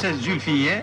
ses Zulfiye.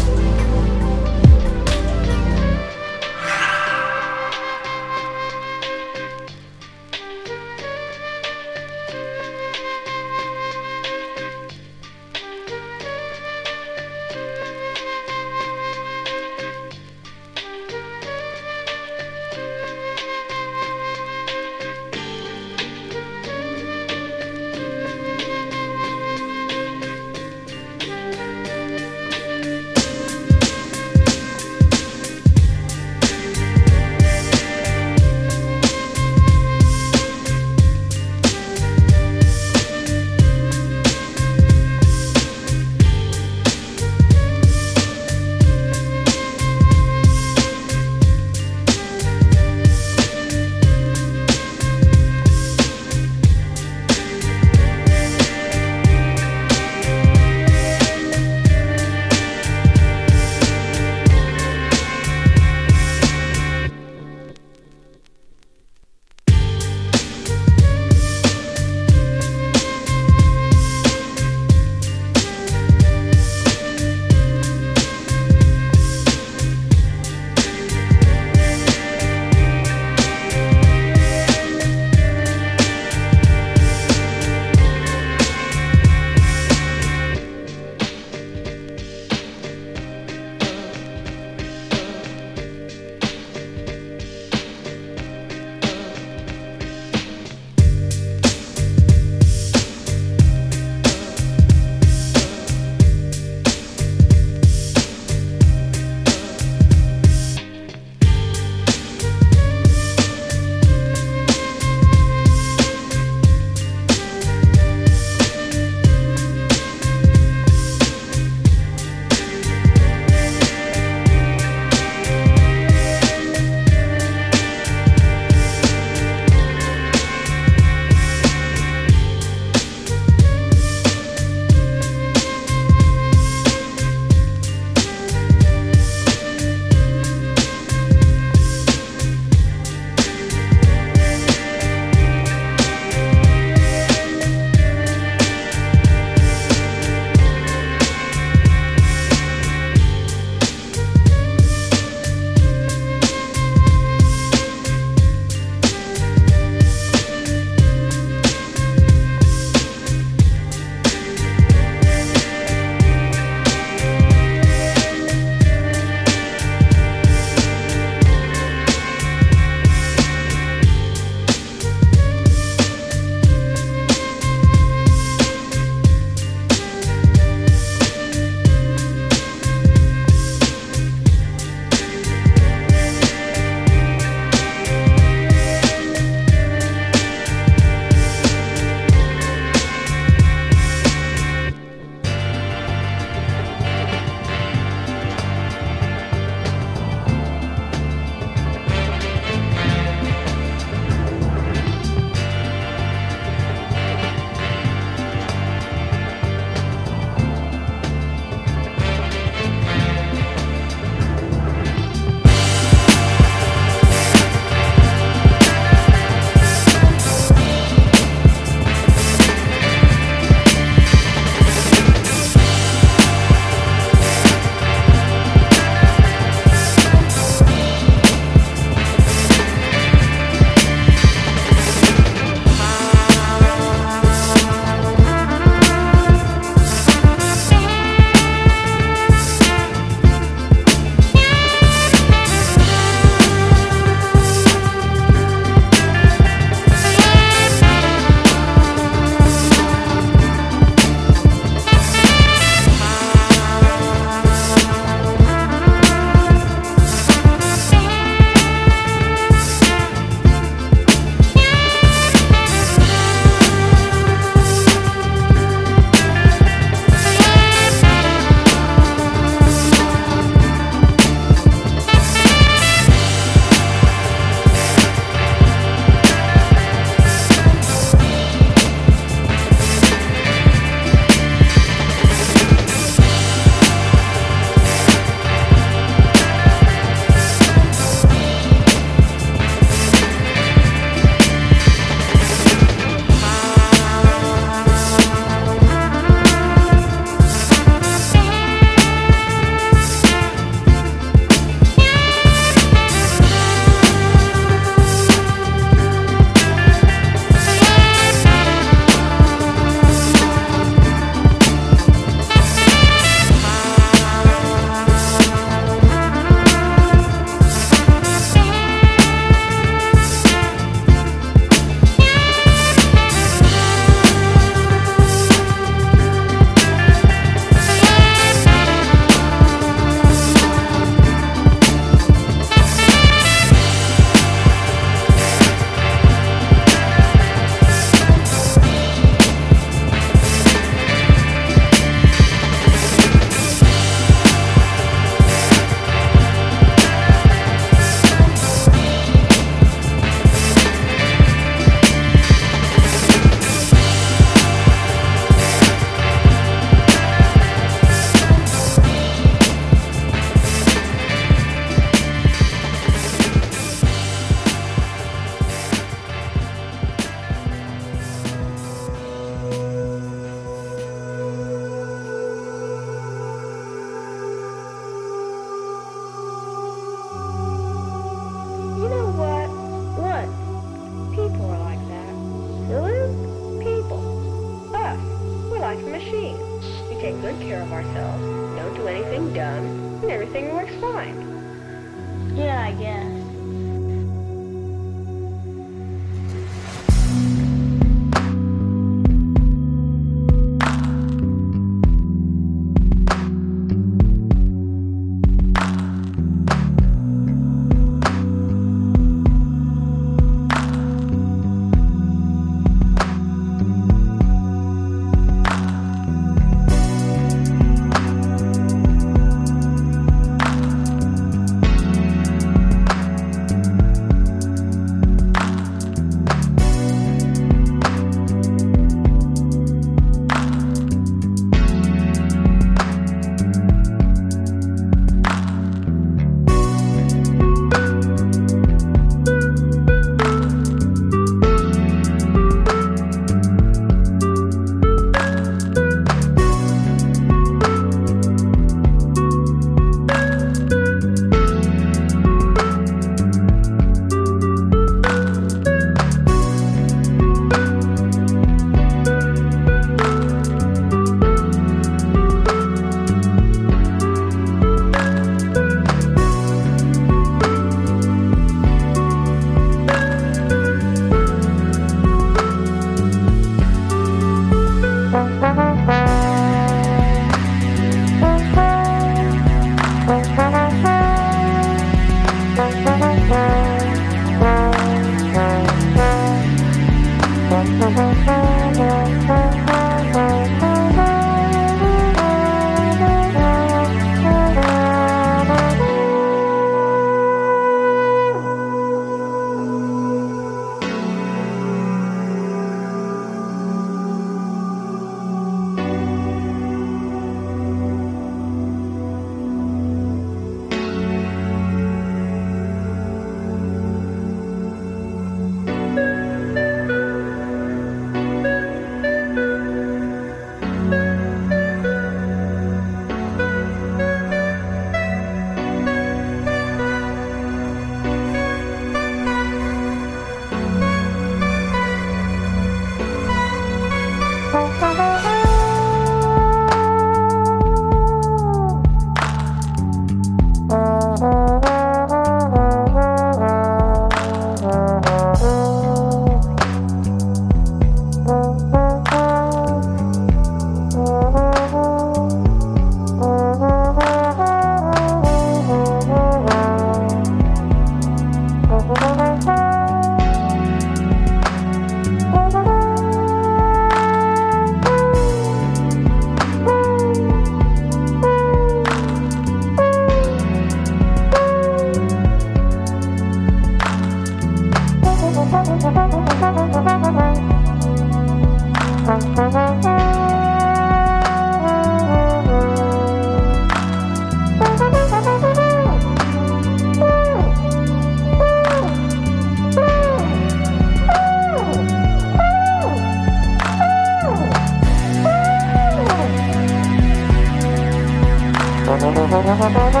Bye.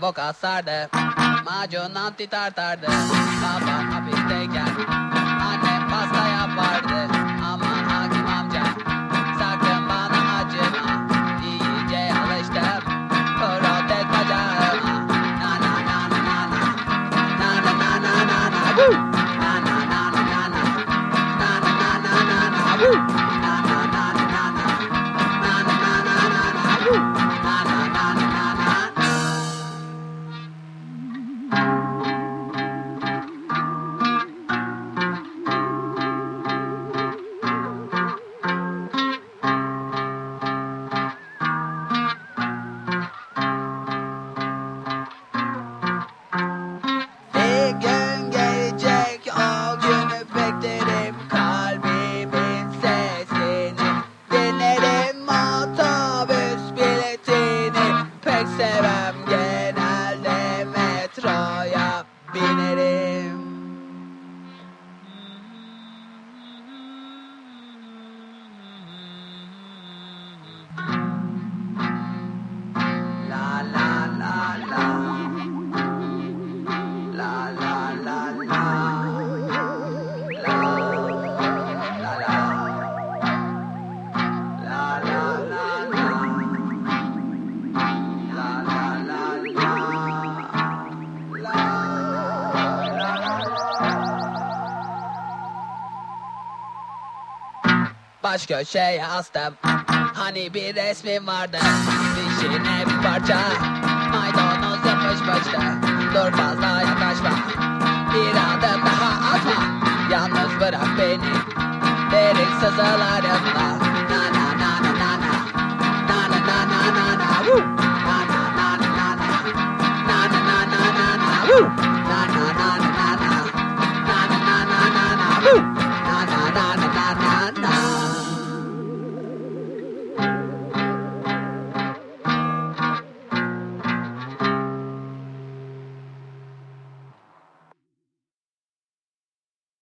İyice boka sardı Macundan titartardı Baba hapisteyken Annem pasta yapardı Ama hakim amca Sakın bana acıma İyice alıştım Protez bacağıma Na na na na na na Na na na na na na Woo! Baş köşeye astım Hani bir resmim vardı Dişine bir parça Maydanoz yapışmıştı Dur fazla yaklaşma Bir adım daha atma Yalnız bırak beni Derin sızılarımla Na na na na na na Na na na na na na Woo! Na na na na na na Na na na na na na Woo!